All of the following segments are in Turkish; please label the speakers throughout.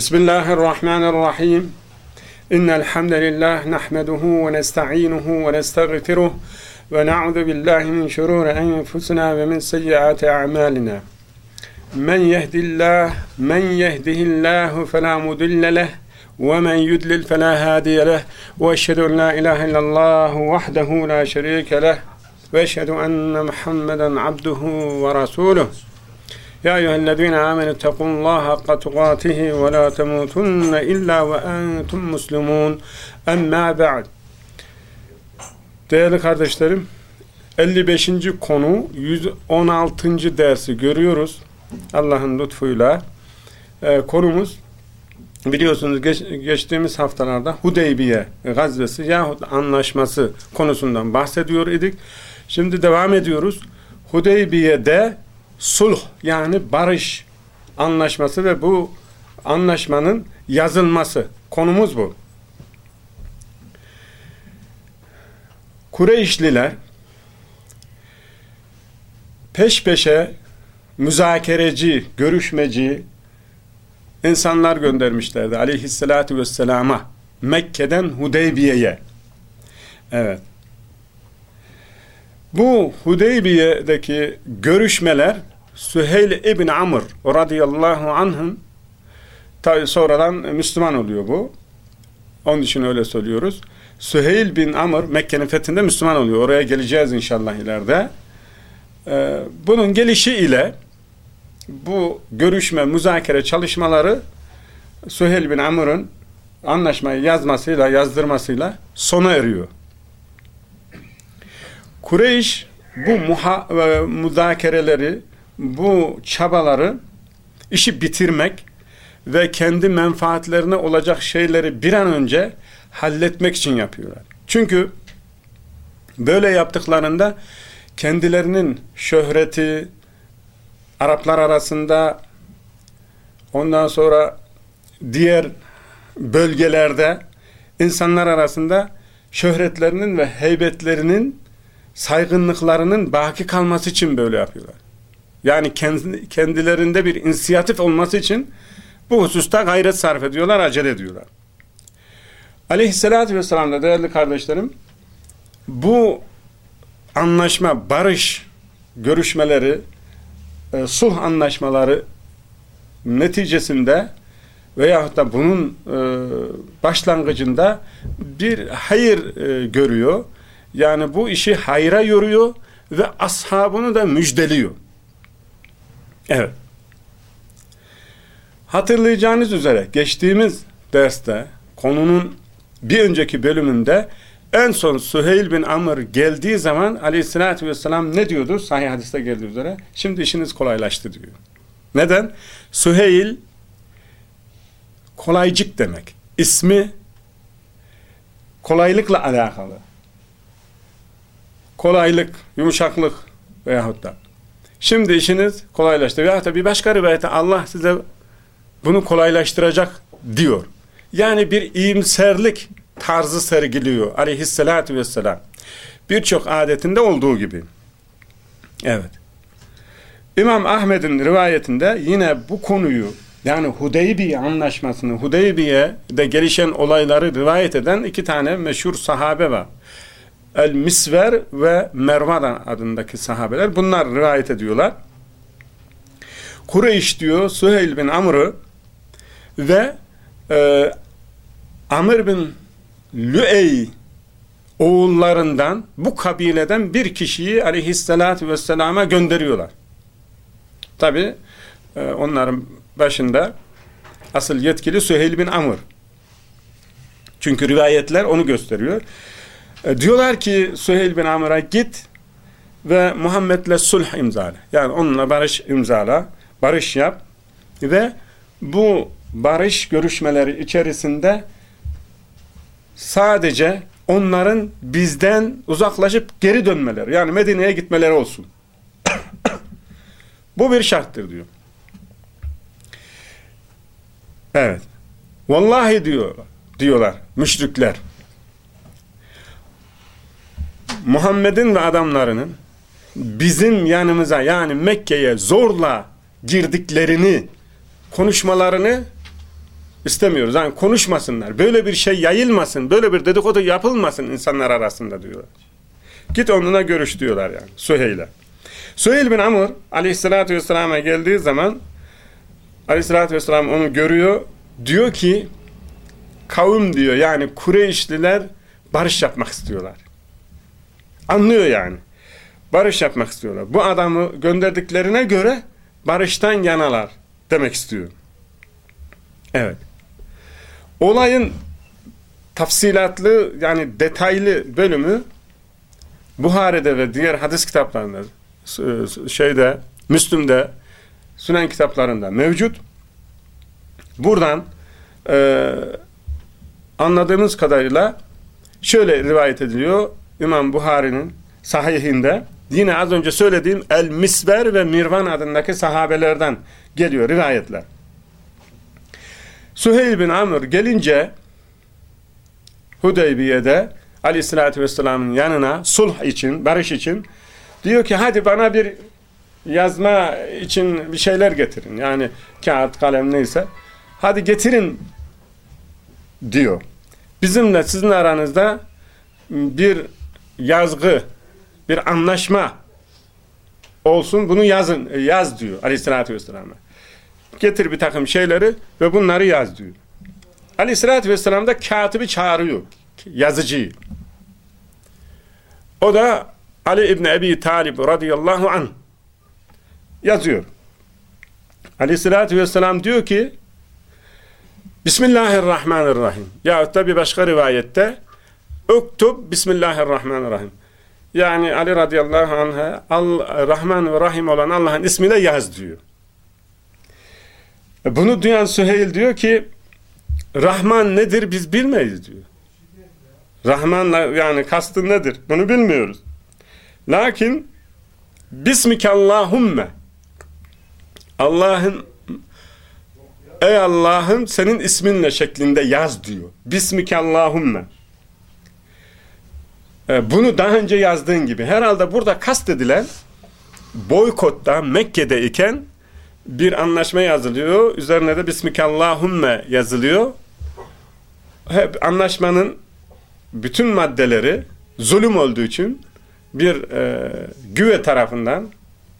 Speaker 1: بسم الله الرحمن الرحيم. إن الحمد لله نحمده ونستعينه ونستغفره ونعوذ بالله من شرور أنفسنا ومن سيئات أعمالنا. من يهد الله من يهده الله فلا مضل له ومن يدلل فلا هادي له وأشهد أن لا إله إلا الله وحده لا شريك له وأشهد أن محمدا عبده ورسوله. يا أيها الذين آمنوا اتقوا الله حق تقاته ولا تموتن إلا وأنتم مسلمون أما بعد Değerli kardeşlerim 55. konu 116. dersi görüyoruz Allah'ın lütfuyla ee, konumuz biliyorsunuz geç, geçtiğimiz haftalarda Hudeybiye gazvesi yahut anlaşması konusundan bahsediyor idik şimdi devam ediyoruz Hudeybiye'de sulh yani barış anlaşması ve bu anlaşmanın yazılması konumuz bu. Kureyşliler peş peşe müzakereci, görüşmeci insanlar göndermişlerdi aleyhissalatü vesselama Mekke'den Hudeybiye'ye. Evet. Bu Hudeybiye'deki görüşmeler Süheyl ibn Amr radıyallahu anh'ın sonradan Müslüman oluyor bu. Onun için öyle söylüyoruz. Süheyl bin Amr Mekke'nin fethinde Müslüman oluyor. Oraya geleceğiz inşallah ileride. Ee, bunun gelişi ile bu görüşme, müzakere çalışmaları Süheyl bin Amr'ın anlaşmayı yazmasıyla, yazdırmasıyla sona eriyor. Kureyş bu muha, e, müzakereleri, bu çabaları işi bitirmek ve kendi menfaatlerine olacak şeyleri bir an önce halletmek için yapıyorlar. Çünkü böyle yaptıklarında kendilerinin şöhreti Araplar arasında ondan sonra diğer bölgelerde insanlar arasında şöhretlerinin ve heybetlerinin saygınlıklarının baki kalması için böyle yapıyorlar. Yani kendi, kendilerinde bir inisiyatif olması için bu hususta gayret sarf ediyorlar, acele ediyorlar. Aleyhissalatü vesselam da değerli kardeşlerim bu anlaşma, barış görüşmeleri, e, sulh anlaşmaları neticesinde veyahut da bunun e, başlangıcında bir hayır e, görüyor. Yani bu işi hayra yoruyor ve ashabını da müjdeliyor. Evet. Hatırlayacağınız üzere geçtiğimiz derste konunun bir önceki bölümünde en son Süheyl bin Amr geldiği zaman aleyhissalatü vesselam ne diyordu? Sahih hadiste geldiği üzere. Şimdi işiniz kolaylaştı diyor. Neden? Süheyl kolaycık demek. İsmi kolaylıkla alakalı. Kolaylık, yumuşaklık veyahut da. Şimdi işiniz kolaylaştı. Veyahut da bir başka rivayete Allah size bunu kolaylaştıracak diyor. Yani bir iyimserlik tarzı sergiliyor aleyhissalatü vesselam. Birçok adetinde olduğu gibi. Evet. İmam Ahmet'in rivayetinde yine bu konuyu yani Hudeybiye anlaşmasını, Hudeybiye'de gelişen olayları rivayet eden iki tane meşhur sahabe var. El-Misver ve Mervan adındaki sahabeler. Bunlar rivayet ediyorlar. Kureyş diyor Süheyl bin Amr'ı ve e, Amr bin Lüey oğullarından bu kabileden bir kişiyi aleyhissalatü vesselama gönderiyorlar. Tabi e, onların başında asıl yetkili Süheyl bin Amr. Çünkü rivayetler onu gösteriyor. E, diyorlar ki Süheyl bin Amr'a git ve Muhammed'le sulh imzala. Yani onunla barış imzala, barış yap ve bu barış görüşmeleri içerisinde sadece onların bizden uzaklaşıp geri dönmeleri yani Medine'ye gitmeleri olsun. Bu bir şarttır diyor. Evet. Vallahi diyor, diyorlar müşrikler. Muhammed'in ve adamlarının bizim yanımıza yani Mekke'ye zorla girdiklerini konuşmalarını istemiyoruz. Yani konuşmasınlar. Böyle bir şey yayılmasın. Böyle bir dedikodu yapılmasın insanlar arasında diyorlar. Git onunla görüş diyorlar yani. Süheyl'e. Süheyl bin Amr aleyhissalatü vesselam'a geldiği zaman aleyhissalatü vesselam onu görüyor. Diyor ki kavim diyor yani Kureyşliler barış yapmak istiyorlar. Anlıyor yani. Barış yapmak istiyorlar. Bu adamı gönderdiklerine göre barıştan yanalar demek istiyor. Evet. Olayın tafsilatlı yani detaylı bölümü Buhari'de ve diğer hadis kitaplarında şeyde Müslüm'de Sünen kitaplarında mevcut. Buradan e, anladığımız kadarıyla şöyle rivayet ediliyor. İmam Buhari'nin sahihinde yine az önce söylediğim El Misber ve Mirvan adındaki sahabelerden geliyor rivayetler. Süheyl bin Amr gelince Hudeybiye'de Aleyhisselatü Vesselam'ın yanına sulh için, barış için diyor ki hadi bana bir yazma için bir şeyler getirin. Yani kağıt, kalem neyse. Hadi getirin diyor. Bizimle sizin aranızda bir yazgı, bir anlaşma olsun. Bunu yazın, yaz diyor Aleyhisselatü Vesselam'a. Getir bir takım şeyleri ve bunları yaz diyor. Aleyhisselatü Vesselam da katibi çağırıyor. Yazıcıyı. O da Ali İbni Ebi Talib radıyallahu anh yazıyor. Aleyhissalatü vesselam diyor ki Bismillahirrahmanirrahim. Ya da bir başka rivayette Uktub Bismillahirrahmanirrahim. Yani Ali radıyallahu anh'a Rahman ve Rahim olan Allah'ın ismiyle yaz diyor. Bunu duyan Süheyl diyor ki Rahman nedir biz bilmeyiz diyor. Rahmanla yani kastın nedir? Bunu bilmiyoruz. Lakin Bismikallahümme Allah'ın Ey Allah'ım senin isminle şeklinde yaz diyor. Bismikallahümme Bunu daha önce yazdığın gibi. Herhalde burada kastedilen boykotta Mekke'de iken bir anlaşma yazılıyor. Üzerine de Bismikallahümme yazılıyor. Hep anlaşmanın bütün maddeleri zulüm olduğu için bir e, güve tarafından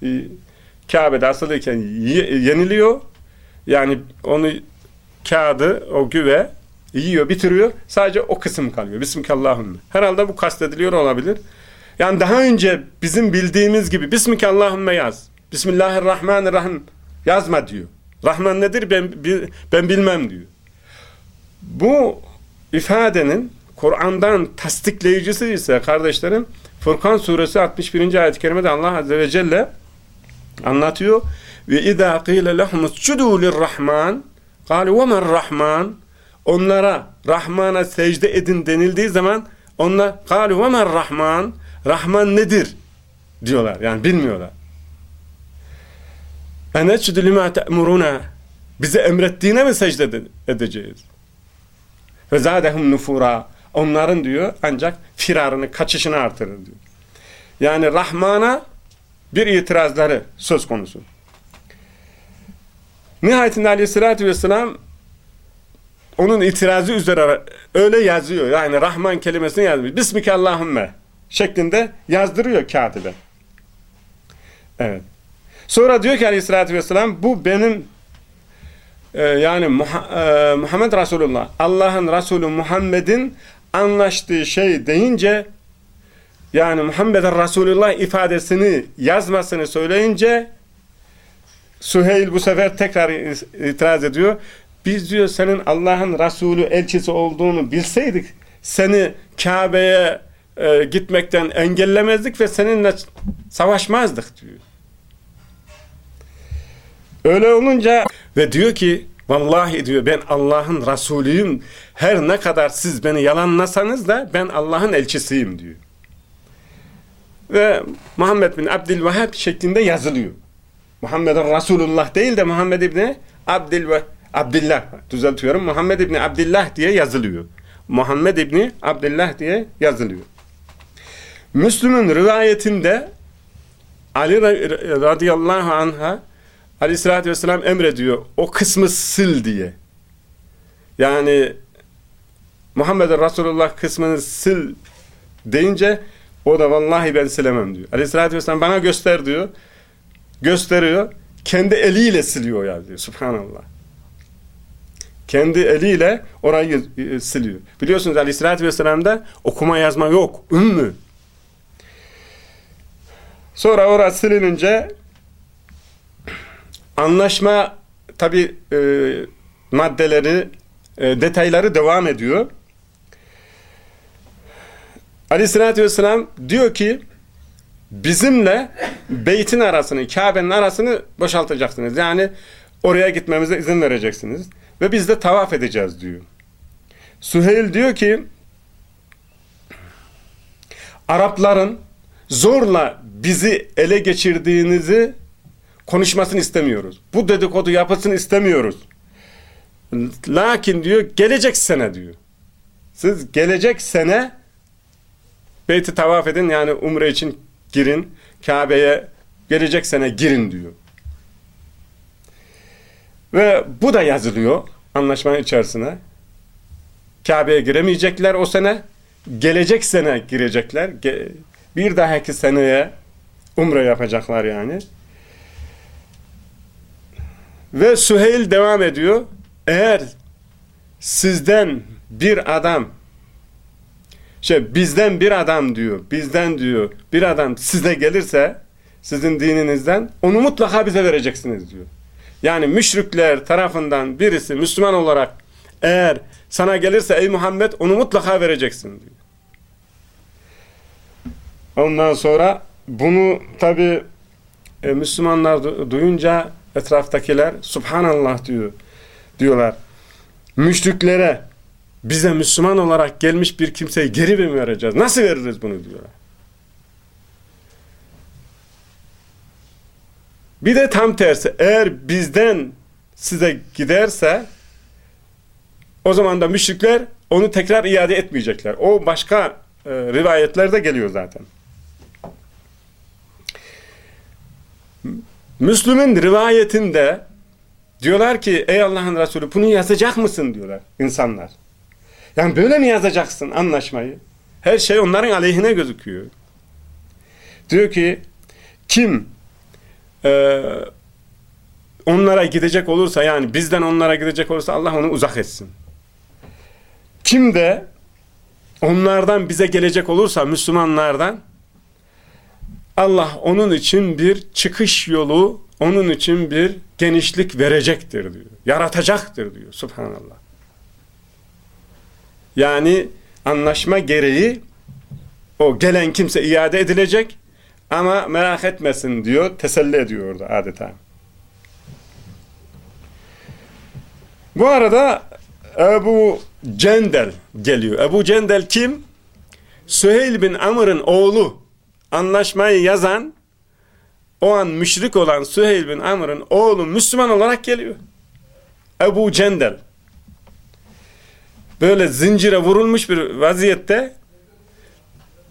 Speaker 1: e, Kabe'de asılıyken yeniliyor. Yani onu kağıdı, o güve yiyor, bitiriyor. Sadece o kısım kalıyor. Bismillahümme. Herhalde bu kastediliyor olabilir. Yani daha önce bizim bildiğimiz gibi Bismillahümme yaz. Bismillahirrahmanirrahim yazma diyor. Rahman nedir ben, ben bilmem diyor. Bu ifadenin Kur'an'dan tasdikleyicisi ise kardeşlerim Furkan suresi 61. ayet-i kerimede Allah azze ve celle anlatıyor. Ve izâ qîle lehum iscudû lirrahman kâlu ve men rahman onlara Rahman'a secde edin denildiği zaman onlar kâlu ve rahman Rahman nedir diyorlar. Yani bilmiyorlar. Eneçdü limâ te'muruna bize emrettiğine mi secde edeceğiz? Ve zâdehum nufura onların diyor ancak firarını, kaçışını artırır diyor. Yani Rahman'a bir itirazları söz konusu. Nihayetinde aleyhissalatü vesselam onun itirazı üzere öyle yazıyor. Yani Rahman kelimesini yazmış. Bismikallahümme şeklinde yazdırıyor katibe. Evet. Sonra diyor ki aleyhissalatü vesselam bu benim e, yani Muha, e, Muhammed Resulullah Allah'ın Resulü Muhammed'in anlaştığı şey deyince yani Muhammed'in Resulullah ifadesini yazmasını söyleyince Süheyl bu sefer tekrar itiraz ediyor. Biz diyor senin Allah'ın Resulü elçisi olduğunu bilseydik seni Kabe'ye e, gitmekten engellemezdik ve seninle savaşmazdık diyor. Öyle olunca ve diyor ki Vallahi diyor ben Allah'ın Resulüyüm. Her ne kadar siz beni yalanlasanız da ben Allah'ın elçisiyim diyor. Ve Muhammed bin Abdülvehhab şeklinde yazılıyor. Muhammed'in Resulullah değil de Muhammed İbni Abdül Abdullah düzeltiyorum. Muhammed İbni Abdullah diye yazılıyor. Muhammed İbni Abdullah diye yazılıyor. Müslüm'ün rivayetinde Ali radıyallahu anh'a Aleyhissalatü vesselam emrediyor o kısmı sil diye. Yani Muhammed Resulullah kısmını sil deyince o da vallahi ben silemem diyor. Aleyhissalatü vesselam bana göster diyor. Gösteriyor. Kendi eliyle siliyor ya diyor. Subhanallah. Kendi eliyle orayı e, siliyor. Biliyorsunuz Aleyhisselatü Vesselam'da okuma yazma yok. Ümmü. Sonra orası silinince anlaşma tabi e, maddeleri e, detayları devam ediyor. Aleyhissalatü vesselam diyor ki bizimle beytin arasını, Kabe'nin arasını boşaltacaksınız. Yani oraya gitmemize izin vereceksiniz. Ve biz de tavaf edeceğiz diyor. Süheyl diyor ki Arapların zorla bizi ele geçirdiğinizi konuşmasını istemiyoruz. Bu dedikodu yapısını istemiyoruz. Lakin diyor gelecek sene diyor. Siz gelecek sene beyti tavaf edin yani umre için girin. Kabe'ye gelecek sene girin diyor. Ve bu da yazılıyor anlaşmanın içerisine. Kabe'ye giremeyecekler o sene. Gelecek sene girecekler. Bir dahaki seneye umre yapacaklar yani. Ve Süheyl devam ediyor. Eğer sizden bir adam şey bizden bir adam diyor, bizden diyor bir adam size gelirse sizin dininizden onu mutlaka bize vereceksiniz diyor. Yani müşrikler tarafından birisi Müslüman olarak eğer sana gelirse ey Muhammed onu mutlaka vereceksin diyor. Ondan sonra bunu tabi e, Müslümanlar duyunca etraftakiler Subhanallah diyor diyorlar. Müşriklere bize Müslüman olarak gelmiş bir kimseyi geri mi vereceğiz? Nasıl veririz bunu diyorlar. Bir de tam tersi eğer bizden size giderse o zaman da müşrikler onu tekrar iade etmeyecekler. O başka e, rivayetlerde geliyor zaten. Müslüm'ün rivayetinde diyorlar ki ey Allah'ın Resulü bunu yazacak mısın diyorlar insanlar. Yani böyle mi yazacaksın anlaşmayı? Her şey onların aleyhine gözüküyor. Diyor ki kim e, onlara gidecek olursa yani bizden onlara gidecek olursa Allah onu uzak etsin. Kim de onlardan bize gelecek olursa Müslümanlardan Allah onun için bir çıkış yolu, onun için bir genişlik verecektir diyor. Yaratacaktır diyor. Subhanallah. Yani anlaşma gereği o gelen kimse iade edilecek ama merak etmesin diyor, teselli ediyor orada adeta. Bu arada Ebu Cendel geliyor. Ebu Cendel kim? Süheyl bin Amr'ın oğlu. Anlaşmayı yazan, o an müşrik olan Süheyl bin Amr'ın oğlu Müslüman olarak geliyor. Ebu Cendel. Böyle zincire vurulmuş bir vaziyette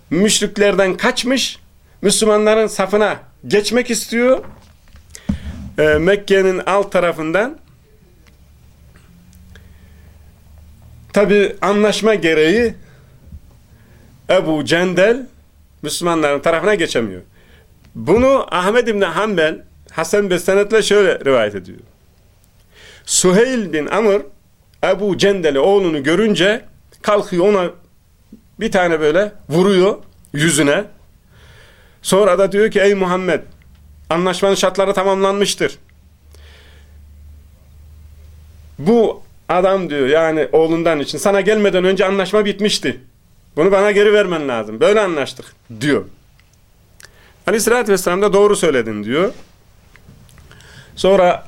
Speaker 1: müşriklerden kaçmış, Müslümanların safına geçmek istiyor. Ee, Mekke'nin alt tarafından tabi anlaşma gereği Ebu Cendel Müslümanların tarafına geçemiyor. Bunu Ahmed İbni Hanbel Hasan Besenet'le şöyle rivayet ediyor. Suheyl bin Amr Ebu Cendel'i oğlunu görünce kalkıyor ona bir tane böyle vuruyor yüzüne. Sonra da diyor ki ey Muhammed anlaşmanın şartları tamamlanmıştır. Bu adam diyor yani oğlundan için sana gelmeden önce anlaşma bitmişti. Bunu bana geri vermen lazım. Böyle anlaştık diyor. Aleyhissalatü vesselam da doğru söyledin diyor. Sonra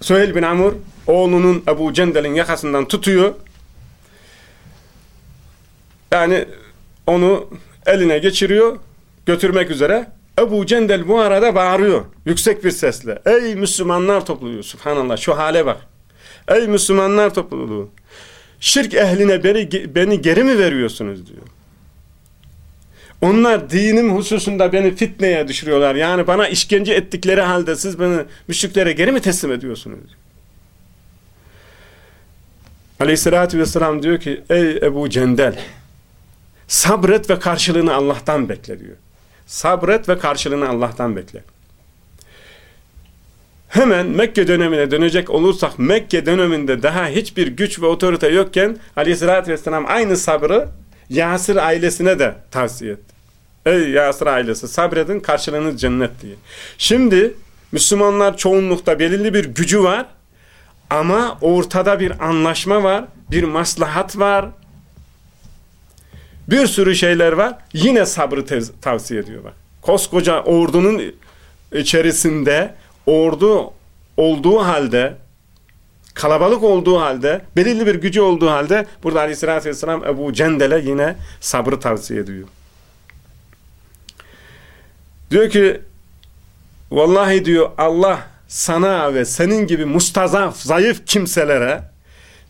Speaker 1: Süheyl bin Amr oğlunun Ebu Cendel'in yakasından tutuyor. Yani onu eline geçiriyor, götürmek üzere. Ebu Cendel bu arada bağırıyor yüksek bir sesle. Ey Müslümanlar topluluğu, subhanallah şu hale bak. Ey Müslümanlar topluluğu, şirk ehline beni, beni geri mi veriyorsunuz diyor. Onlar dinim hususunda beni fitneye düşürüyorlar. Yani bana işkence ettikleri halde siz beni müşriklere geri mi teslim ediyorsunuz? Aleyhissalatü vesselam diyor ki ey Ebu Cendel sabret ve karşılığını Allah'tan bekle diyor. Sabret ve karşılığını Allah'tan bekle. Hemen Mekke dönemine dönecek olursak Mekke döneminde daha hiçbir güç ve otorite yokken Aleyhisselatü Vesselam aynı sabrı Yasir ailesine de tavsiye etti. Ey Yasir ailesi sabredin karşılığınız cennet diye. Şimdi Müslümanlar çoğunlukta belirli bir gücü var ama ortada bir anlaşma var, bir maslahat var, bir sürü şeyler var. Yine sabrı tavsiye ediyor bak. Koskoca ordunun içerisinde ordu olduğu halde kalabalık olduğu halde belirli bir gücü olduğu halde burada aleyhissalatü vesselam Ebu Cendel'e yine sabrı tavsiye ediyor. Diyor ki vallahi diyor Allah sana ve senin gibi mustazaf, zayıf kimselere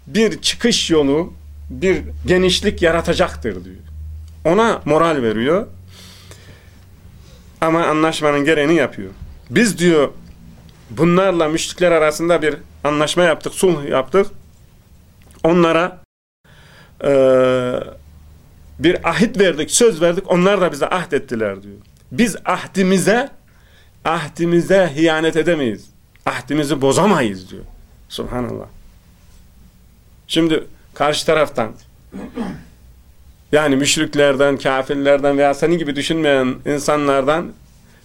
Speaker 1: bir çıkış yolu, bir genişlik yaratacaktır diyor. Ona moral veriyor. Ama anlaşmanın gereğini yapıyor. Biz diyor bunlarla müşrikler arasında bir anlaşma yaptık, sulh yaptık. Onlara e, bir ahit verdik, söz verdik. Onlar da bize ahd ettiler diyor. Biz ahdimize ahdimize hiyanet edemeyiz. Ahdimizi bozamayız diyor. Subhanallah. Şimdi karşı taraftan yani müşriklerden, kafirlerden veya senin gibi düşünmeyen insanlardan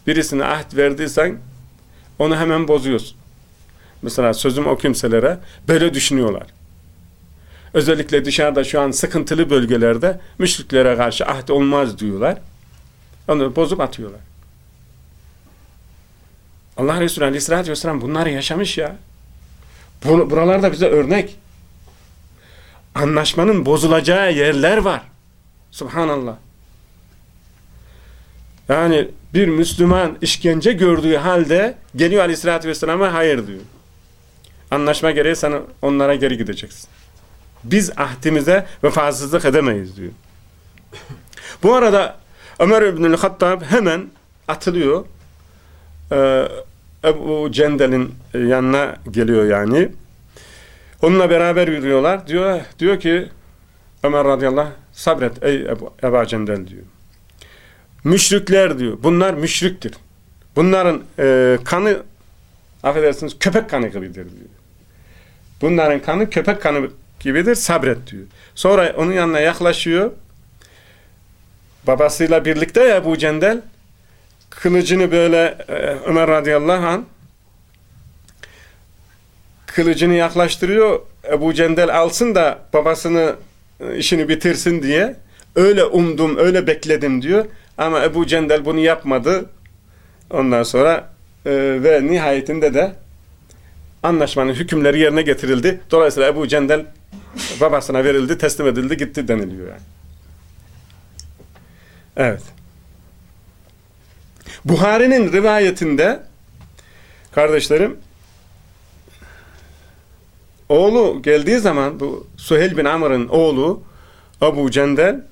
Speaker 1: birisine ahd verdiysen onu hemen bozuyorsun. Mesela sözüm o kimselere böyle düşünüyorlar. Özellikle dışarıda şu an sıkıntılı bölgelerde müşriklere karşı ahd olmaz diyorlar. Onu bozup atıyorlar. Allah Resulü Aleyhisselatü Vesselam bunları yaşamış ya. Buralarda bize örnek. Anlaşmanın bozulacağı yerler var. Subhanallah. Yani bir Müslüman işkence gördüğü halde geliyor Aleyhisselatü Vesselam'a hayır diyor. Anlaşma gereği sen onlara geri gideceksin. Biz ahdimize vefasızlık edemeyiz diyor. Bu arada Ömer İbnül Hattab hemen atılıyor. Ee, Ebu Cendel'in yanına geliyor yani. Onunla beraber yürüyorlar. Diyor, diyor ki Ömer radıyallahu anh, sabret ey Ebu, Ebu Cendel diyor. Müşrikler diyor. Bunlar müşriktir. Bunların e, kanı affedersiniz köpek kanı gibidir diyor. Bunların kanı köpek kanı gibidir. Sabret diyor. Sonra onun yanına yaklaşıyor. Babasıyla birlikte ya bu Cendel kılıcını böyle e, Ömer radıyallahu an kılıcını yaklaştırıyor. Ebu Cendel alsın da babasını e, işini bitirsin diye. Öyle umdum, öyle bekledim diyor. Ama Ebu Cendel bunu yapmadı. Ondan sonra e, ve nihayetinde de anlaşmanın hükümleri yerine getirildi. Dolayısıyla Ebu Cendel babasına verildi, teslim edildi, gitti deniliyor yani. Evet. Buhari'nin rivayetinde kardeşlerim oğlu geldiği zaman bu Suheyl bin Amr'ın oğlu Abu Cendel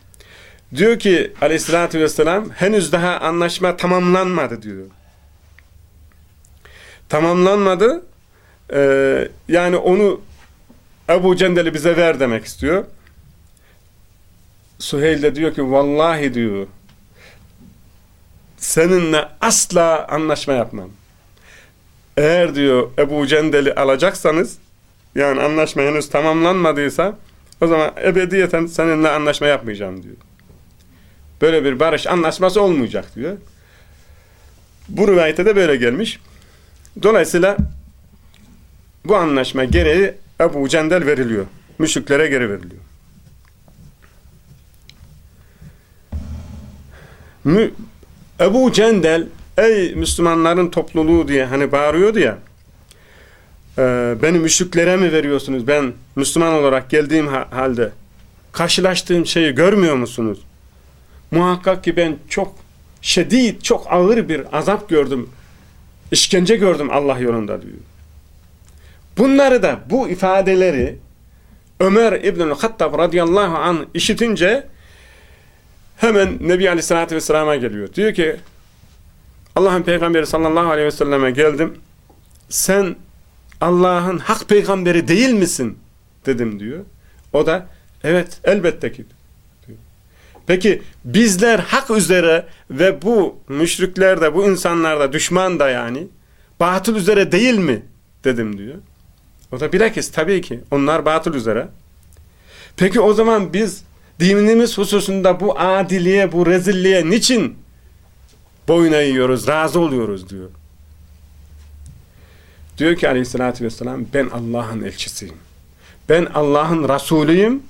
Speaker 1: diyor ki aleyhissalatü vesselam henüz daha anlaşma tamamlanmadı diyor. Tamamlanmadı ee, yani onu Ebu Cendel'i bize ver demek istiyor. Suheyl de diyor ki vallahi diyor seninle asla anlaşma yapmam. Eğer diyor Ebu Cendel'i alacaksanız yani anlaşma henüz tamamlanmadıysa o zaman ebediyeten seninle anlaşma yapmayacağım diyor. Böyle bir barış anlaşması olmayacak diyor. Bu rivayete de böyle gelmiş. Dolayısıyla bu anlaşma gereği Ebu Cendel veriliyor. Müşriklere geri veriliyor. Mü Ebu Cendel ey Müslümanların topluluğu diye hani bağırıyordu ya e, beni müşriklere mi veriyorsunuz ben Müslüman olarak geldiğim halde karşılaştığım şeyi görmüyor musunuz? Muhakkak ki ben çok şiddet, çok ağır bir azap gördüm. işkence gördüm Allah yolunda diyor. Bunları da bu ifadeleri Ömer İbnül Hattab radıyallahu anh işitince hemen Nebi Aleyhisselatü Vesselam'a geliyor. Diyor ki Allah'ın peygamberi sallallahu aleyhi ve selleme geldim. Sen Allah'ın hak peygamberi değil misin? Dedim diyor. O da evet elbette ki diyor. Peki bizler hak üzere ve bu müşrikler de bu insanlar da düşman da yani batıl üzere değil mi dedim diyor. O da bilakis tabii ki onlar batıl üzere. Peki o zaman biz dinimiz hususunda bu adiliye, bu rezilliğe niçin boyun eğiyoruz, razı oluyoruz diyor. Diyor ki aleyhissalatü vesselam ben Allah'ın elçisiyim. Ben Allah'ın Resulüyüm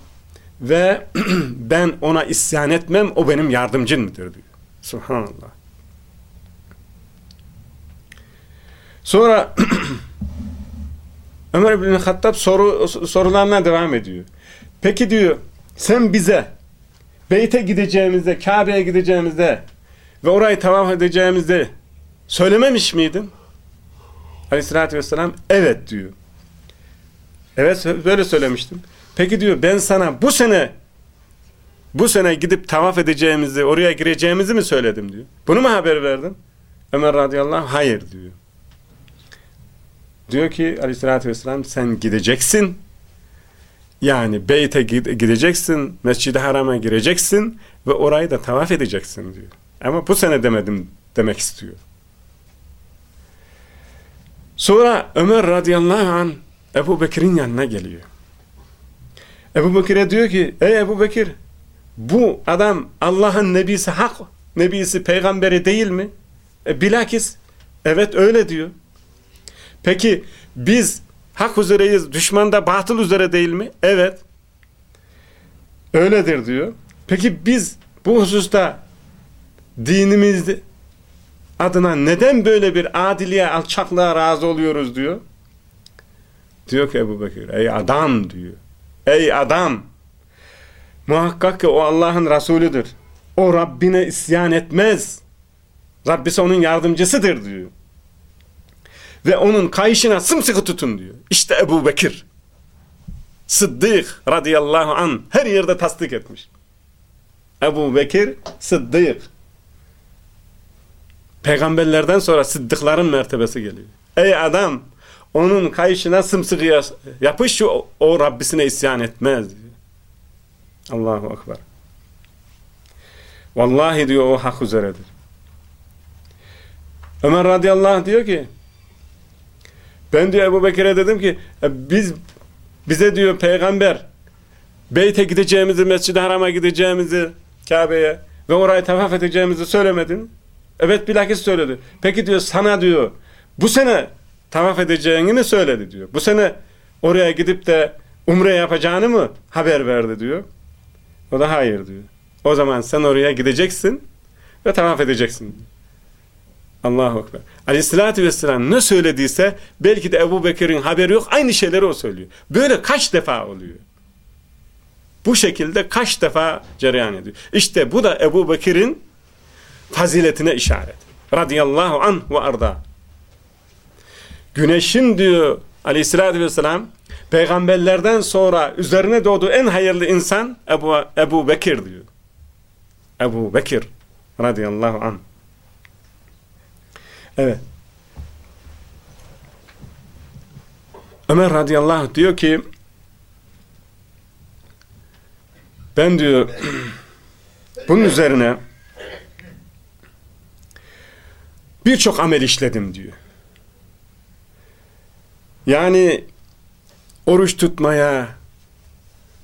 Speaker 1: ve ben ona isyan etmem, o benim yardımcımdır diyor. Subhanallah. Sonra Ömer bin Hattab soru, sorularına devam ediyor. Peki diyor, sen bize Beyt'e gideceğimizde, Kabe'ye gideceğimizde ve orayı tavaf edeceğimizde söylememiş miydin? Aleyhissalatü vesselam evet diyor. Evet böyle söylemiştim. Peki diyor ben sana bu sene bu sene gidip tavaf edeceğimizi, oraya gireceğimizi mi söyledim diyor. Bunu mu haber verdin? Ömer radıyallahu anh hayır diyor. Diyor ki aleyhissalatü vesselam sen gideceksin. Yani beyte gideceksin, mescid-i harama gireceksin ve orayı da tavaf edeceksin diyor. Ama bu sene demedim demek istiyor. Sonra Ömer radıyallahu an Ebu Bekir'in yanına geliyor. Ebu Bekir'e diyor ki ey Ebu Bekir bu adam Allah'ın nebisi hak nebisi peygamberi değil mi? E, bilakis evet öyle diyor. Peki biz hak üzereyiz düşman da batıl üzere değil mi? Evet. Öyledir diyor. Peki biz bu hususta dinimizde adına neden böyle bir adiliye, alçaklığa razı oluyoruz diyor. Diyor ki Ebu Bekir, ey adam diyor. Ey adam! Muhakkak ki o Allah'ın Resulüdür. O Rabbine isyan etmez. Rabbisi onun yardımcısıdır diyor. Ve onun kayışına sımsıkı tutun diyor. İşte Ebu Bekir. Sıddık radıyallahu an her yerde tasdik etmiş. Ebu Bekir Sıddık. Peygamberlerden sonra sıddıkların mertebesi geliyor. Ey adam onun kayışına sımsıkı yapış o, o Rabbisine isyan etmez. Allahu Ekber. Vallahi diyor o hak üzeredir. Ömer radıyallahu anh diyor ki ben diyor Ebu Bekir'e dedim ki e, biz bize diyor peygamber Beyt'e gideceğimizi, Mescid-i Haram'a gideceğimizi, Kabe'ye ve orayı tavaf edeceğimizi söylemedin. Evet bilakis söyledi. Peki diyor sana diyor bu sene tavaf edeceğini söyledi diyor. Bu sene oraya gidip de umre yapacağını mı haber verdi diyor. O da hayır diyor. O zaman sen oraya gideceksin ve tavaf edeceksin. Allahu Ekber. Aleyhissalatü vesselam ne söylediyse belki de Ebu Bekir'in haberi yok. Aynı şeyleri o söylüyor. Böyle kaç defa oluyor? Bu şekilde kaç defa cereyan ediyor. İşte bu da Ebu Bekir'in faziletine işaret. Radiyallahu anh ve arda. Güneşin diyor aleyhissalatü vesselam peygamberlerden sonra üzerine doğduğu en hayırlı insan Ebu, Ebu Bekir diyor. Ebu Bekir radıyallahu anh. Evet. Ömer radıyallahu anh diyor ki ben diyor bunun üzerine birçok amel işledim diyor. Yani oruç tutmaya,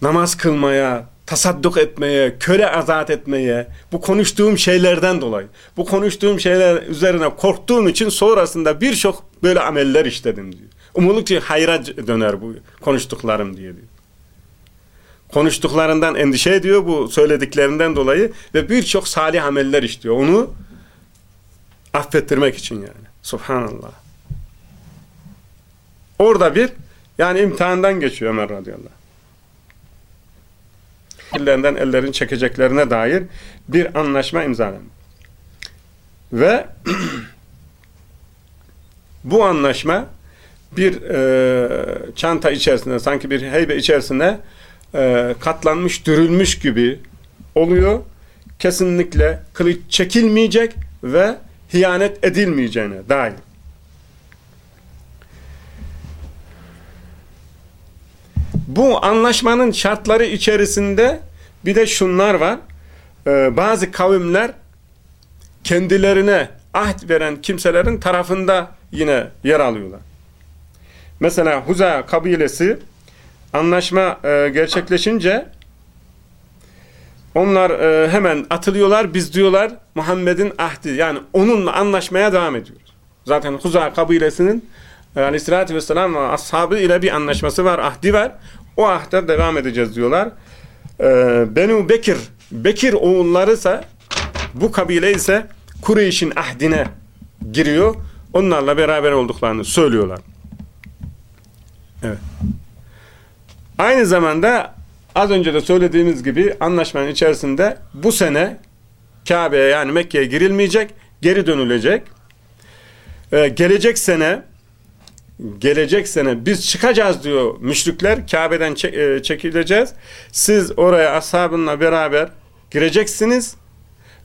Speaker 1: namaz kılmaya, tasadduk etmeye, köle azat etmeye, bu konuştuğum şeylerden dolayı, bu konuştuğum şeyler üzerine korktuğum için sonrasında birçok böyle ameller işledim diyor. Umuluk ki hayra döner bu konuştuklarım diye diyor. Konuştuklarından endişe ediyor bu söylediklerinden dolayı ve birçok salih ameller işliyor. Onu affettirmek için yani. Subhanallah. Orada bir yani imtihandan geçiyor Ömer radıyallahu ellerinden ellerini çekeceklerine dair bir anlaşma imzalandı. Ve bu anlaşma bir e, çanta içerisinde sanki bir heybe içerisinde e, katlanmış, dürülmüş gibi oluyor. Kesinlikle kılıç çekilmeyecek ve hiyanet edilmeyeceğine dair. Bu anlaşmanın şartları içerisinde bir de şunlar var. Ee, bazı kavimler kendilerine ahd veren kimselerin tarafında yine yer alıyorlar. Mesela Huza kabilesi anlaşma e, gerçekleşince onlar e, hemen atılıyorlar. Biz diyorlar Muhammed'in ahdi yani onunla anlaşmaya devam ediyoruz. Zaten Huza kabilesinin e, aleyhissalatü vesselam ve ashabı ile bir anlaşması var, ahdi var. O ahda devam edeceğiz diyorlar. E, Benu Bekir, Bekir oğulları ise bu kabile ise Kureyş'in ahdine giriyor. Onlarla beraber olduklarını söylüyorlar. Evet. Aynı zamanda az önce de söylediğimiz gibi anlaşmanın içerisinde bu sene Kabe'ye yani Mekke'ye girilmeyecek, geri dönülecek. Ee, gelecek sene gelecek sene biz çıkacağız diyor müşrikler. Kabe'den e, çekileceğiz. Siz oraya ashabınla beraber gireceksiniz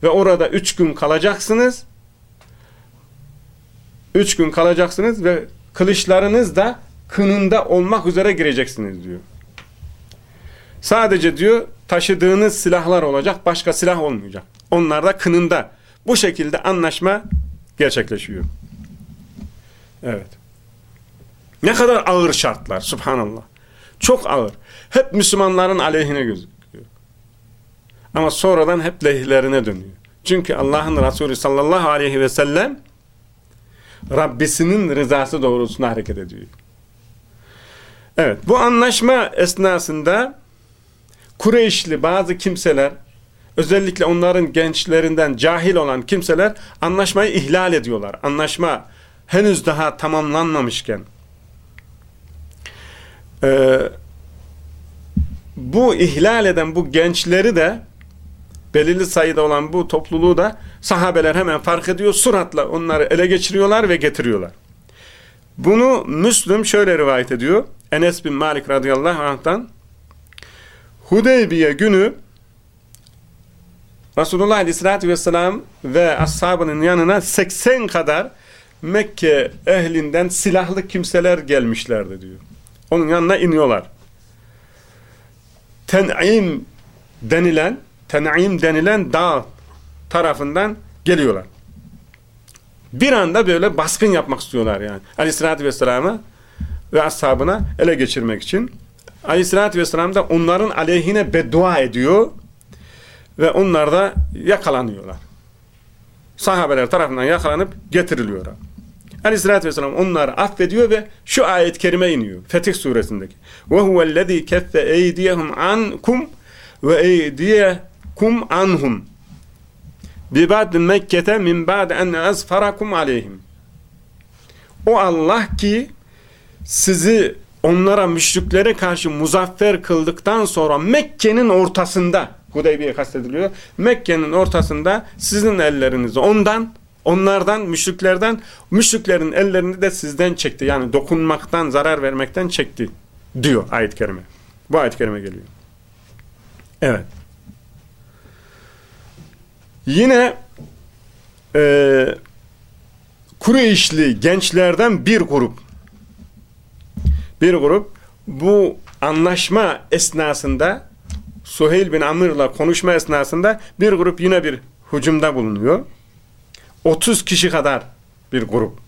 Speaker 1: ve orada üç gün kalacaksınız. Üç gün kalacaksınız ve kılıçlarınız da kınında olmak üzere gireceksiniz diyor. Sadece diyor taşıdığınız silahlar olacak, başka silah olmayacak. Onlar da kınında. Bu şekilde anlaşma gerçekleşiyor. Evet. Ne kadar ağır şartlar, subhanallah. Çok ağır. Hep Müslümanların aleyhine gözüküyor. Ama sonradan hep lehlerine dönüyor. Çünkü Allah'ın Resulü sallallahu aleyhi ve sellem Rabbisinin rızası doğrultusunda hareket ediyor. Evet, bu anlaşma esnasında Kureyşli bazı kimseler, özellikle onların gençlerinden cahil olan kimseler anlaşmayı ihlal ediyorlar. Anlaşma henüz daha tamamlanmamışken. Ee, bu ihlal eden bu gençleri de belirli sayıda olan bu topluluğu da sahabeler hemen fark ediyor. Suratla onları ele geçiriyorlar ve getiriyorlar. Bunu Müslüm şöyle rivayet ediyor. Enes bin Malik radıyallahu anh'tan Hudeybiye günü Resulullah aleyhissalatü vesselam ve ashabının yanına 80 kadar Mekke ehlinden silahlı kimseler gelmişlerdi diyor. Onun yanına iniyorlar. Ten'im denilen Ten'im denilen dağ tarafından geliyorlar. Bir anda böyle baskın yapmak istiyorlar yani. Aleyhissalatü vesselam'a ve ashabına ele geçirmek için. Aleyhissalatü vesselam da onların aleyhine beddua ediyor ve onlar da yakalanıyorlar. Sahabeler tarafından yakalanıp getiriliyorlar. Aleyhissalatü vesselam onları affediyor ve şu ayet-i kerime iniyor. Fetih suresindeki. وَهُوَ الَّذ۪ي كَفَّ اَيْدِيَهُمْ عَنْكُمْ وَاَيْدِيَكُمْ عَنْهُمْ بِبَعْدِ مَكَّةَ مِنْ بَعْدِ اَنَّ اَزْفَرَكُمْ عَلَيْهِمْ O Allah ki sizi onlara müşriklere karşı muzaffer kıldıktan sonra Mekke'nin ortasında Hudeybiye kastediliyor. Mekke'nin ortasında sizin ellerinizi ondan onlardan, müşriklerden müşriklerin ellerini de sizden çekti. Yani dokunmaktan, zarar vermekten çekti diyor ayet-i kerime. Bu ayet-i kerime geliyor. Evet. Yine e, Kureyşli gençlerden bir grup bir grup bu anlaşma esnasında Suheyl bin Amr'la konuşma esnasında bir grup yine bir hücumda bulunuyor. 30 kişi kadar bir grup.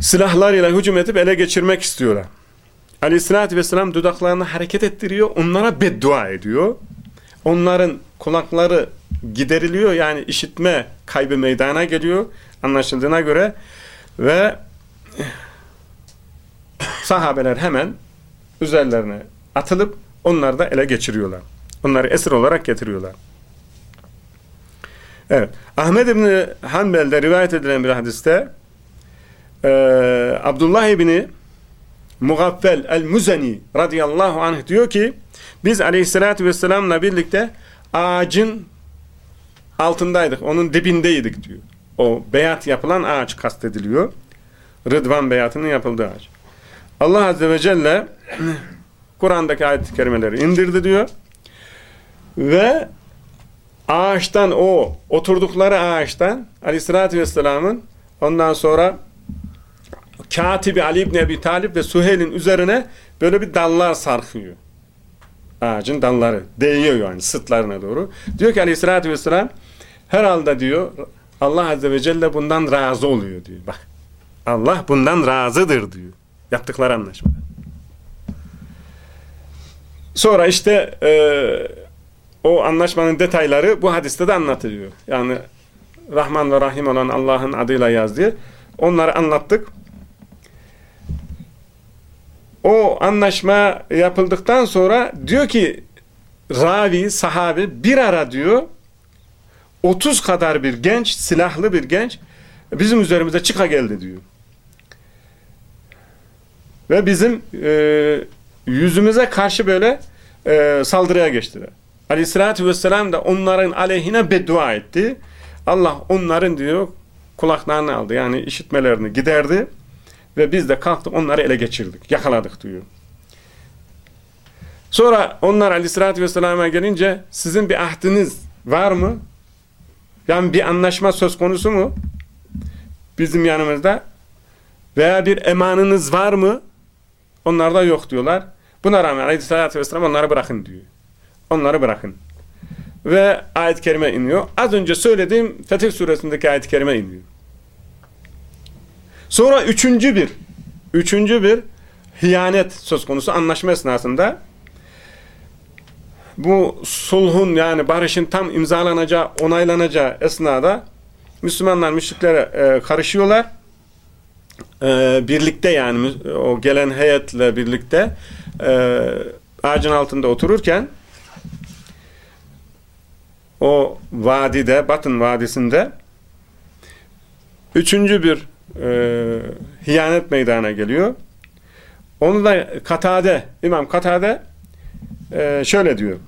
Speaker 1: Silahlarıyla hücum edip ele geçirmek istiyorlar. Aleyhissalatü vesselam dudaklarını hareket ettiriyor. Onlara beddua ediyor. Onların kulakları gideriliyor. Yani işitme kaybı meydana geliyor. Anlaşıldığına göre. Ve sahabeler hemen üzerlerine atılıp onları da ele geçiriyorlar. Onları esir olarak getiriyorlar. Evet. Ahmed İbni Hanbel'de rivayet edilen bir hadiste e, Abdullah İbni Mugaffel el-Muzeni radıyallahu anh diyor ki biz aleyhissalatü vesselamla birlikte ağacın altındaydık. Onun dibindeydik diyor. O beyat yapılan ağaç kastediliyor. Rıdvan beyatının yapıldığı ağaç. Allah Azze ve Celle Kur'an'daki ayet-i kerimeleri indirdi diyor. Ve ağaçtan o oturdukları ağaçtan Aleyhisselatü Vesselam'ın ondan sonra Katibi Ali İbni Ebi Talip ve Suheyl'in üzerine böyle bir dallar sarkıyor. Ağacın dalları. Değiyor yani sırtlarına doğru. Diyor ki aleyhissalatü vesselam herhalde diyor Allah Azze ve Celle bundan razı oluyor diyor. Bak Allah bundan razıdır diyor. Yaptıkları anlaşmada. Sonra işte e, o anlaşmanın detayları bu hadiste de anlatılıyor. Yani Rahman ve Rahim olan Allah'ın adıyla yaz diye. Onları anlattık. O anlaşma yapıldıktan sonra diyor ki ravi, sahabi bir ara diyor 30 kadar bir genç, silahlı bir genç bizim üzerimize çıka geldi diyor. Ve bizim e, yüzümüze karşı böyle e, saldırıya geçtiler. Aleyhissalatü vesselam da onların aleyhine beddua etti. Allah onların diyor kulaklarını aldı. Yani işitmelerini giderdi. Ve biz de kalktık onları ele geçirdik. Yakaladık diyor. Sonra onlar aleyhissalatü vesselam'a gelince sizin bir ahdiniz var mı? Yani bir anlaşma söz konusu mu? Bizim yanımızda. Veya bir emanınız var mı? Onlar da yok diyorlar. Buna rağmen aleyhissalatü vesselam onları bırakın diyor. Onları bırakın. Ve ayet-i kerime iniyor. Az önce söylediğim Fetih suresindeki ayet-i kerime iniyor. Sonra üçüncü bir üçüncü bir hiyanet söz konusu anlaşma esnasında bu sulhun yani barışın tam imzalanacağı, onaylanacağı esnada Müslümanlar müşriklere e, karışıyorlar. E, birlikte yani o gelen heyetle birlikte e, ağacın altında otururken o vadide, Batın Vadisi'nde üçüncü bir e, hiyanet meydana geliyor. Onu da Katade, İmam Katade e, şöyle diyor.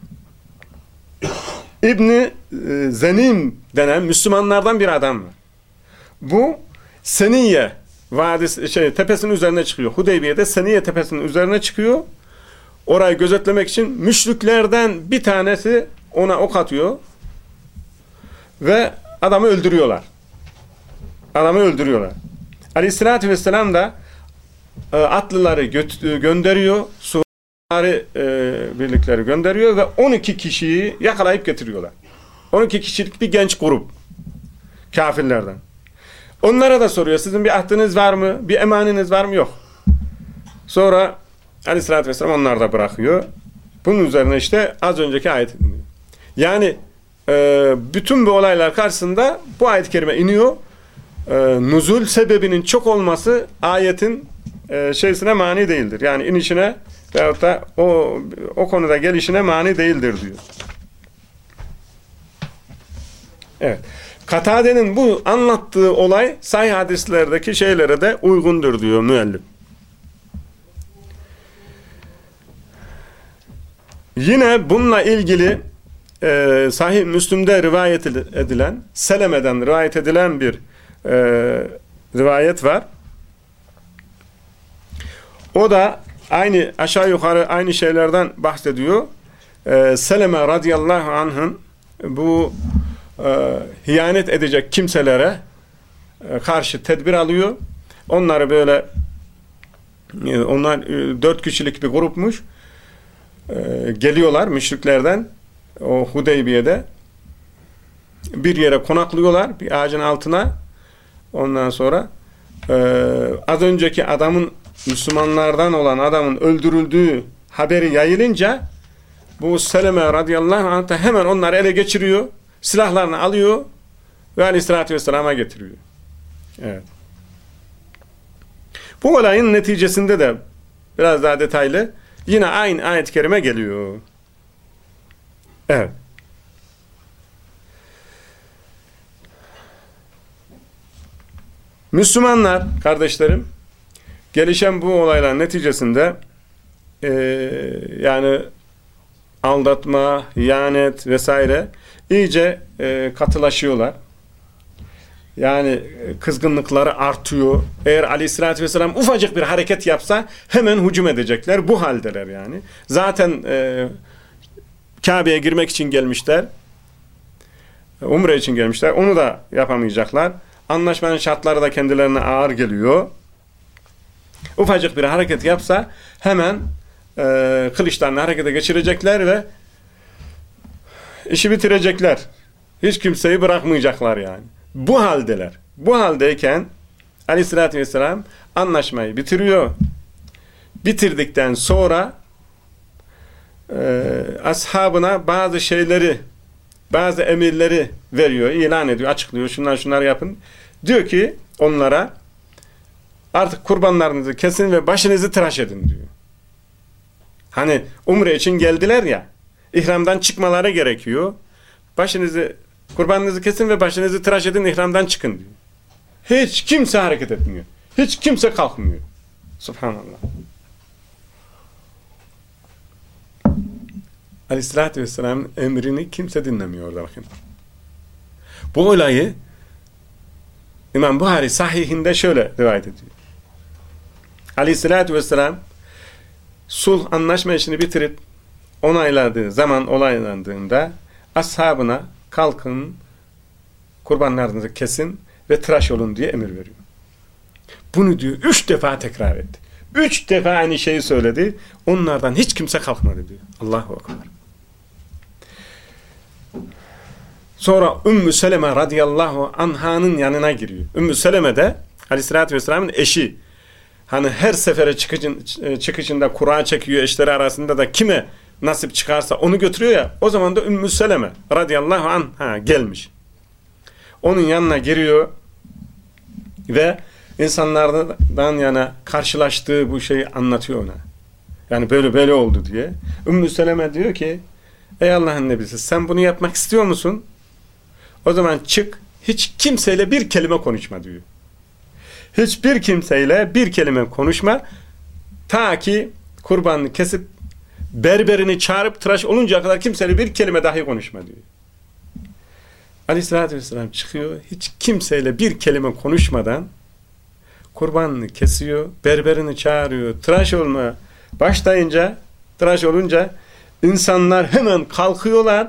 Speaker 1: İbni e, Zenim denen Müslümanlardan bir adam var. Bu Seniye vadisi şey tepesinin üzerine çıkıyor. Hudeybiye'de Seniye tepesinin üzerine çıkıyor. Orayı gözetlemek için müşriklerden bir tanesi ona ok atıyor ve adamı öldürüyorlar. Adamı öldürüyorlar. Aleyhissalatü vesselam da e, atlıları gö gönderiyor, suvari e, birlikleri gönderiyor ve 12 kişiyi yakalayıp getiriyorlar. 12 kişilik bir genç grup kafirlerden. Onlara da soruyor, sizin bir ahdiniz var mı, bir emaniniz var mı? Yok. Sonra Aleyhisselatü Vesselam onlar da bırakıyor. Bunun üzerine işte az önceki ayet iniyor. Yani e, bütün bu olaylar karşısında bu ayet-i kerime iniyor e, nuzul sebebinin çok olması ayetin e, şeysine mani değildir. Yani inişine veyahut da o, o konuda gelişine mani değildir diyor. Evet. Katade'nin bu anlattığı olay sahih hadislerdeki şeylere de uygundur diyor müellif. Yine bununla ilgili e, sahih Müslüm'de rivayet edilen, Seleme'den rivayet edilen bir e, rivayet var. O da aynı aşağı yukarı aynı şeylerden bahsediyor. E, Seleme radıyallahu anh'ın bu e, hiyanet edecek kimselere e, karşı tedbir alıyor. Onları böyle e, onlar e, dört kişilik bir grupmuş. E, geliyorlar müşriklerden o Hudeybiye'de bir yere konaklıyorlar bir ağacın altına Ondan sonra e, az önceki adamın Müslümanlardan olan adamın öldürüldüğü haberi yayılınca bu Seleme radıyallahu anh hemen onları ele geçiriyor. Silahlarını alıyor ve aleyhissalatü vesselama getiriyor. Evet. Bu olayın neticesinde de biraz daha detaylı yine aynı ayet-i kerime geliyor. Evet. Müslümanlar kardeşlerim gelişen bu olaylar neticesinde e, yani aldatma, ihanet vesaire iyice e, katılaşıyorlar. Yani kızgınlıkları artıyor. Eğer aleyhissalatü vesselam ufacık bir hareket yapsa hemen hücum edecekler. Bu haldeler yani. Zaten e, Kabe'ye girmek için gelmişler. Umre için gelmişler. Onu da yapamayacaklar. Anlaşmanın şartları da kendilerine ağır geliyor. ufacık bir hareket yapsa hemen e, kılıçlarını harekete geçirecekler ve işi bitirecekler. Hiç kimseyi bırakmayacaklar yani. Bu haldeler. Bu haldeyken aleyhissalatü vesselam anlaşmayı bitiriyor. Bitirdikten sonra e, ashabına bazı şeyleri bazı emirleri veriyor, ilan ediyor, açıklıyor. Şunlar şunlar yapın. Diyor ki onlara artık kurbanlarınızı kesin ve başınızı tıraş edin diyor. Hani umre için geldiler ya ihramdan çıkmaları gerekiyor. Başınızı kurbanınızı kesin ve başınızı tıraş edin ihramdan çıkın diyor. Hiç kimse hareket etmiyor. Hiç kimse kalkmıyor. Subhanallah. Aleyhissalatü vesselam'ın emrini kimse dinlemiyor orada bakın. Bu olayı İmam Buhari sahihinde şöyle rivayet ediyor. Aleyhissalatü vesselam sulh anlaşma işini bitirip onayladığı zaman olaylandığında ashabına kalkın kurbanlarınızı kesin ve tıraş olun diye emir veriyor. Bunu diyor üç defa tekrar etti. Üç defa aynı şeyi söyledi. Onlardan hiç kimse kalkmadı diyor. Allahu Akbar. Sonra Ümmü Seleme radıyallahu anhanın yanına giriyor. Ümmü Seleme de aleyhissalatü vesselamın eşi. Hani her sefere çıkışın, çıkışında kura çekiyor eşleri arasında da kime nasip çıkarsa onu götürüyor ya. O zaman da Ümmü Seleme radıyallahu anha gelmiş. Onun yanına giriyor ve insanlardan yana karşılaştığı bu şeyi anlatıyor ona. Yani böyle böyle oldu diye. Ümmü Seleme diyor ki ey Allah'ın nebisi sen bunu yapmak istiyor musun? O zaman çık hiç kimseyle bir kelime konuşma diyor. Hiçbir kimseyle bir kelime konuşma ta ki kurbanını kesip berberini çağırıp tıraş oluncaya kadar kimseyle bir kelime dahi konuşma diyor. Aleyhissalatü vesselam çıkıyor hiç kimseyle bir kelime konuşmadan kurbanını kesiyor, berberini çağırıyor, tıraş olma başlayınca, tıraş olunca insanlar hemen kalkıyorlar,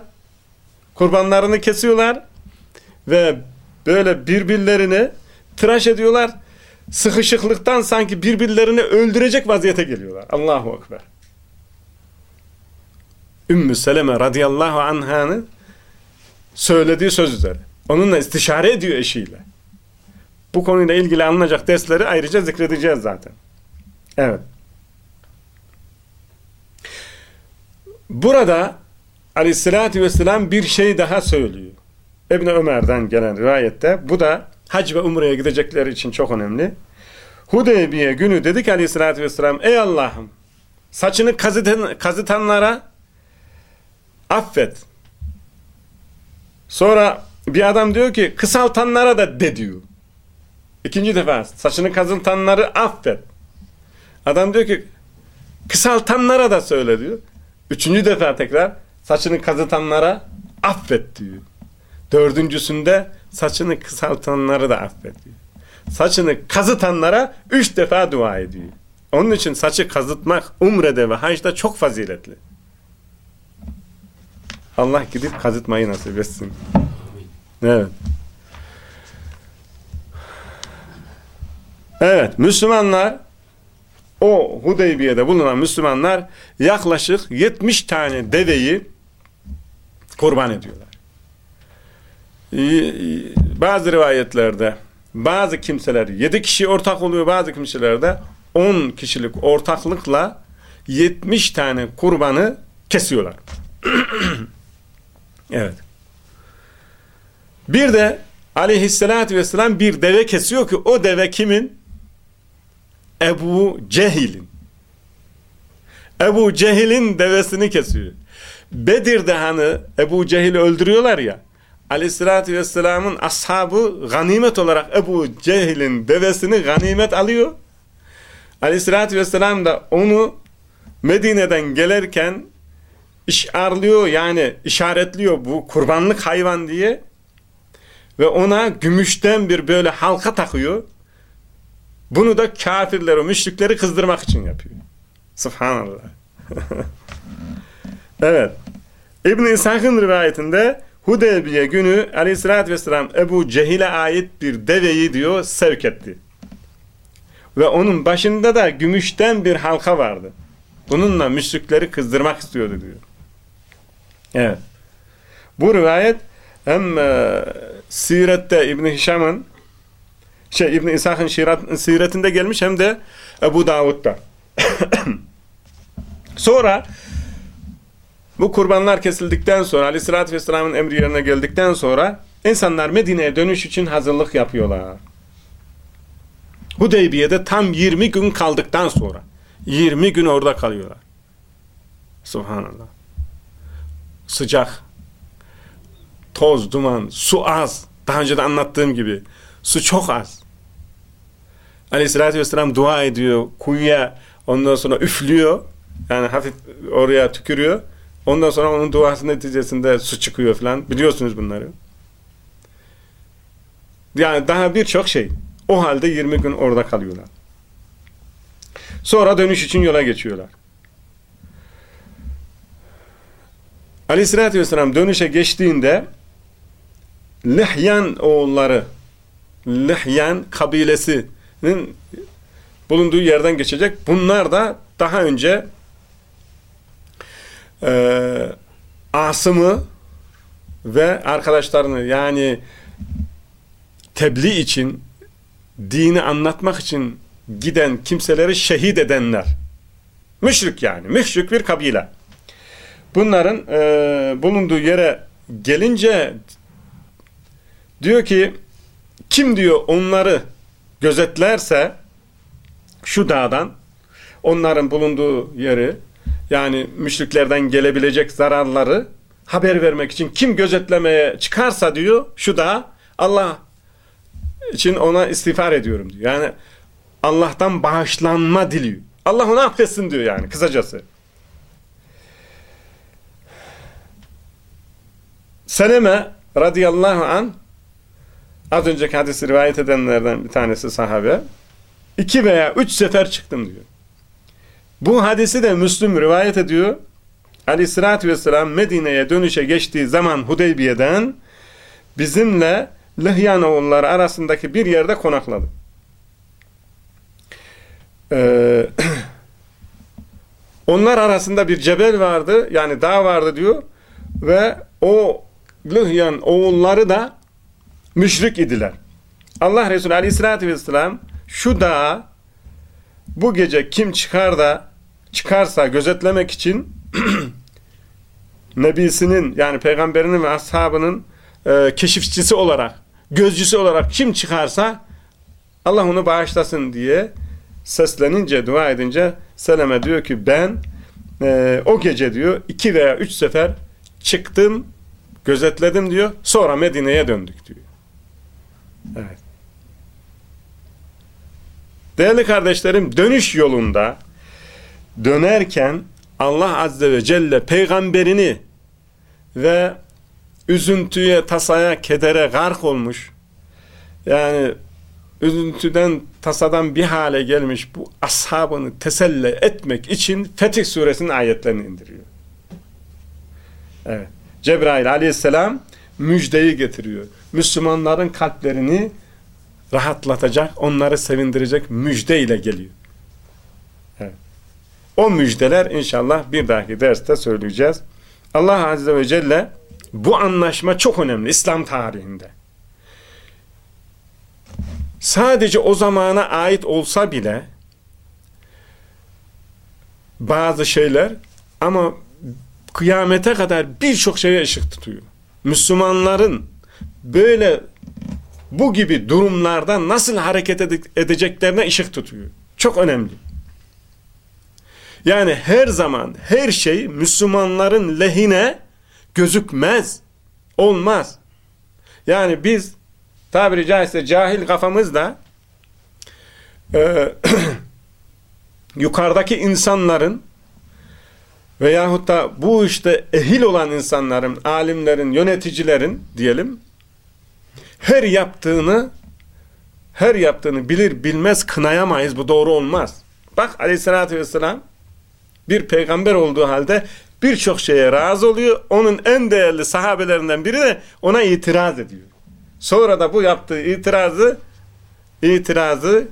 Speaker 1: kurbanlarını kesiyorlar ve böyle birbirlerini tıraş ediyorlar. Sıkışıklıktan sanki birbirlerini öldürecek vaziyete geliyorlar. Allahu Ekber. Ümmü Seleme radıyallahu anh'ın söylediği söz üzere. Onunla istişare ediyor eşiyle. Bu konuyla ilgili alınacak dersleri ayrıca zikredeceğiz zaten. Evet. Burada aleyhissalatü vesselam bir şey daha söylüyor. İbni Ömer'den gelen rivayette bu da hac ve umreye gidecekler için çok önemli. Hudeybiye günü dedik aleyhissalatü vesselam ey Allah'ım saçını kazıtan, kazıtanlara affet. Sonra bir adam diyor ki kısaltanlara da de diyor. İkinci defa saçını kazıtanları affet. Adam diyor ki kısaltanlara da söyle diyor. Üçüncü defa tekrar saçını kazıtanlara affet diyor. Dördüncüsünde saçını kısaltanları da affediyor. Saçını kazıtanlara üç defa dua ediyor. Onun için saçı kazıtmak umrede ve hacda çok faziletli. Allah gidip kazıtmayı nasip etsin. Evet. Evet, Müslümanlar o Hudeybiye'de bulunan Müslümanlar yaklaşık 70 tane deveyi kurban ediyorlar. Bazı rivayetlerde bazı kimseler 7 kişi ortak oluyor, bazı kimselerde 10 kişilik ortaklıkla 70 tane kurbanı kesiyorlar. evet. Bir de aleyhissalatü vesselam bir deve kesiyor ki o deve kimin? Ebu Cehil'in. Ebu Cehil'in devesini kesiyor. Bedir'de hani Ebu Cehil'i öldürüyorlar ya. Aleyhissalatü vesselamın ashabı ganimet olarak Ebu Cehil'in devesini ganimet alıyor. Aleyhissalatü vesselam da onu Medine'den gelirken işarlıyor yani işaretliyor bu kurbanlık hayvan diye ve ona gümüşten bir böyle halka takıyor. Bunu da kafirleri, müşrikleri kızdırmak için yapıyor. Subhanallah. evet. İbn-i İshak'ın rivayetinde Hudeybiye günü aleyhissalatü vesselam Ebu Cehil'e ait bir deveyi diyor sevk etti. Ve onun başında da gümüşten bir halka vardı. Bununla müşrikleri kızdırmak istiyordu diyor. Evet. Bu rivayet hem e, Siret'te İbn Hişam'ın şey İbn İshak'ın siretinde gelmiş hem de Ebu Davud'da. Sonra bu kurbanlar kesildikten sonra Aleyhisselatü Vesselam'ın emri yerine geldikten sonra insanlar Medine'ye dönüş için hazırlık yapıyorlar. Hudeybiye'de tam 20 gün kaldıktan sonra 20 gün orada kalıyorlar. Subhanallah. Sıcak, toz, duman, su az. Daha önce de anlattığım gibi. Su çok az. Aleyhissalatü vesselam dua ediyor. Kuyuya ondan sonra üflüyor. Yani hafif oraya tükürüyor. Ondan sonra onun duası neticesinde su çıkıyor falan. Biliyorsunuz bunları. Yani daha birçok şey. O halde 20 gün orada kalıyorlar. Sonra dönüş için yola geçiyorlar. Aleyhissalatü vesselam dönüşe geçtiğinde Lihyan oğulları Lihyan kabilesinin bulunduğu yerden geçecek. Bunlar da daha önce e, Asım'ı ve arkadaşlarını yani tebliğ için dini anlatmak için giden kimseleri şehit edenler. Müşrik yani. Müşrik bir kabile. Bunların e, bulunduğu yere gelince diyor ki kim diyor onları gözetlerse şu dağdan onların bulunduğu yeri yani müşriklerden gelebilecek zararları haber vermek için kim gözetlemeye çıkarsa diyor şu da Allah için ona istiğfar ediyorum diyor. Yani Allah'tan bağışlanma diliyor. Allah onu affetsin diyor yani kısacası. Seleme radıyallahu an az önceki hadisi rivayet edenlerden bir tanesi sahabe iki veya üç sefer çıktım diyor. Bu hadisi de Müslüm rivayet ediyor. Aleyhissalatü vesselam Medine'ye dönüşe geçtiği zaman Hudeybiye'den bizimle Lihyan oğulları arasındaki bir yerde konakladı. Ee, onlar arasında bir cebel vardı, yani dağ vardı diyor ve o Lihyan oğulları da müşrik idiler. Allah Resulü Aleyhisselatü Vesselam şu dağa bu gece kim çıkar da çıkarsa gözetlemek için nebisinin yani peygamberinin ve ashabının e, keşifçisi olarak gözcüsü olarak kim çıkarsa Allah onu bağışlasın diye seslenince, dua edince Seleme diyor ki ben e, o gece diyor iki veya üç sefer çıktım, gözetledim diyor. Sonra Medine'ye döndük diyor. Evet. Değerli kardeşlerim dönüş yolunda dönerken Allah Azze ve Celle peygamberini ve üzüntüye, tasaya, kedere gark olmuş. Yani üzüntüden, tasadan bir hale gelmiş bu ashabını teselli etmek için Fetih suresinin ayetlerini indiriyor. Evet. Cebrail aleyhisselam müjdeyi getiriyor. Müslümanların kalplerini rahatlatacak, onları sevindirecek müjde ile geliyor. O müjdeler inşallah bir dahaki derste söyleyeceğiz. Allah Azze ve Celle bu anlaşma çok önemli İslam tarihinde. Sadece o zamana ait olsa bile bazı şeyler ama kıyamete kadar birçok şeye ışık tutuyor. Müslümanların böyle bu gibi durumlarda nasıl hareket edeceklerine ışık tutuyor. Çok önemli. Yani her zaman her şey Müslümanların lehine gözükmez. Olmaz. Yani biz tabiri caizse cahil kafamızda e, yukarıdaki insanların veyahut da bu işte ehil olan insanların, alimlerin, yöneticilerin diyelim her yaptığını her yaptığını bilir bilmez kınayamayız. Bu doğru olmaz. Bak aleyhissalatü vesselam bir peygamber olduğu halde birçok şeye razı oluyor. Onun en değerli sahabelerinden biri de ona itiraz ediyor. Sonra da bu yaptığı itirazı itirazı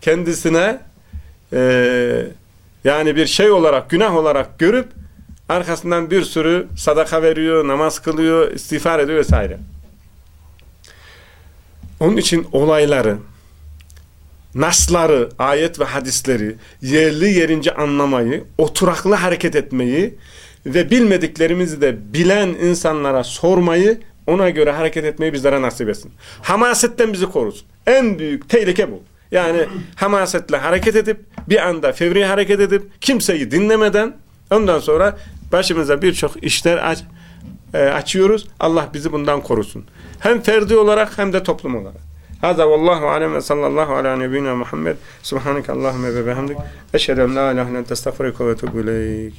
Speaker 1: kendisine e, yani bir şey olarak, günah olarak görüp arkasından bir sürü sadaka veriyor, namaz kılıyor, istiğfar ediyor vesaire. Onun için olayları, nasları, ayet ve hadisleri yerli yerince anlamayı, oturaklı hareket etmeyi ve bilmediklerimizi de bilen insanlara sormayı, ona göre hareket etmeyi bizlere nasip etsin. Hamasetten bizi korusun. En büyük tehlike bu. Yani hamasetle hareket edip bir anda fevri hareket edip kimseyi dinlemeden ondan sonra başımıza birçok işler aç, e, açıyoruz. Allah bizi bundan korusun. Hem ferdi olarak hem de toplum olarak. هذا والله أعلم صلى الله على نبينا محمد. سبحانك اللهم وبحمدك أشهد أن لا إله إلا أنت أستغفرك وأتوب إليك.